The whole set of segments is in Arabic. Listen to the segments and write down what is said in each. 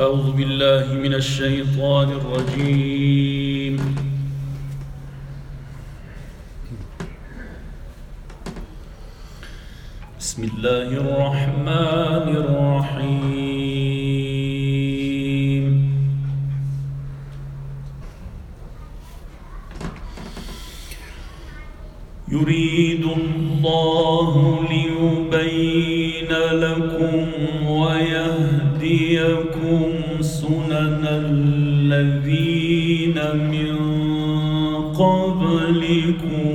أعوذ بالله من الشيطان الرجيم. بسم الله الرحمن الرحيم. يريد الله ليبين لكم ويهديكم سنن الذين من قبلكم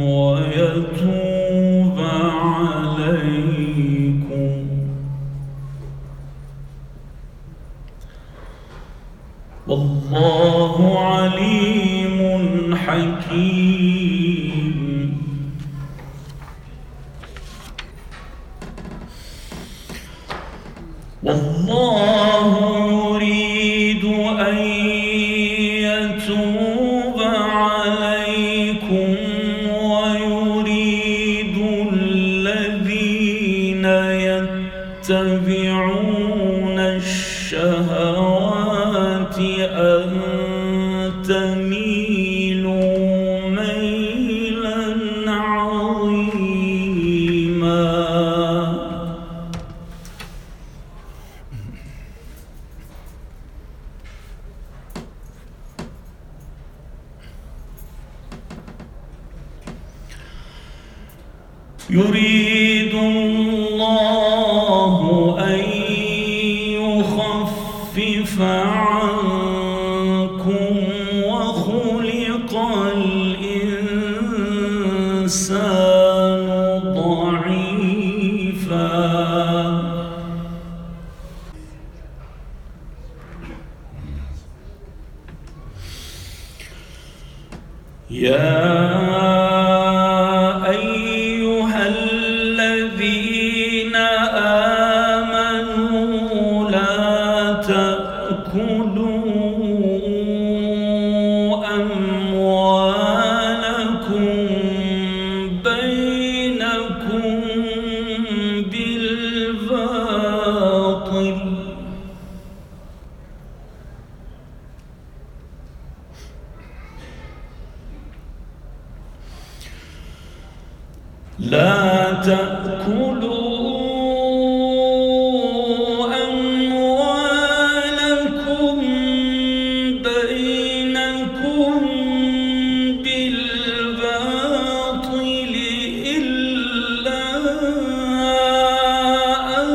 ويتوب عليكم. والله عليم حكيم. والله يريد الله أن يخفف عنكم وخلق الإنسان ضعيفا. يا لا تأكلوا أموالكم بينكم بالباطل إلا أن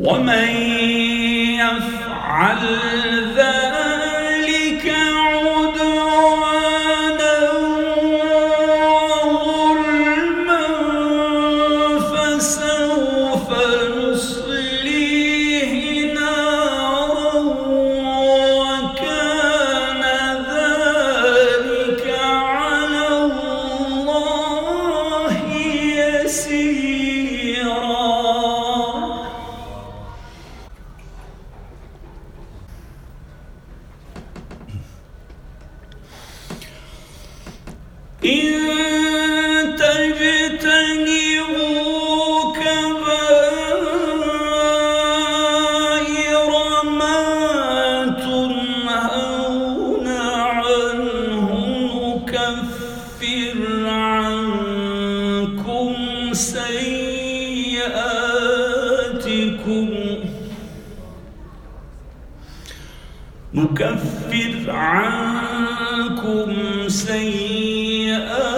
ومن يفعل ذلك عدوانا وظلما فسوف نصليه نارا وكان ذلك على الله يسيرا. سيئاتكم. نكفر عنكم سيئاتكم.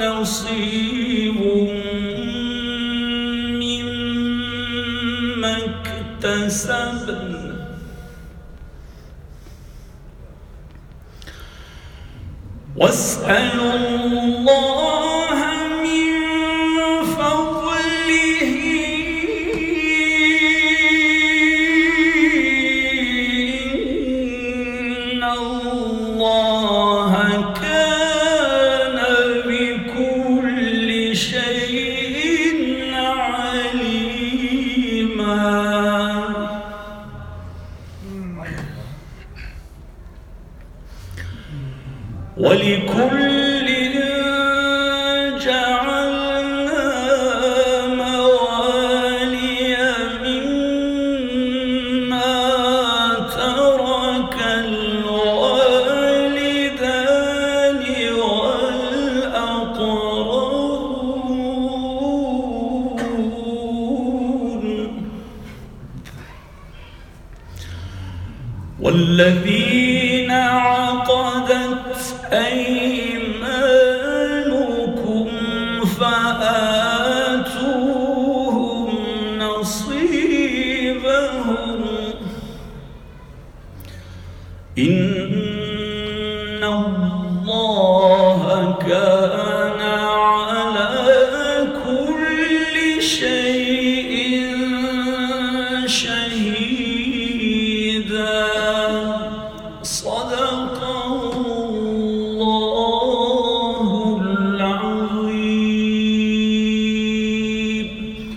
نصيب مما واسألوا الله ولكل والذين عقدت أيمانكم فآتوهم نصيبهم.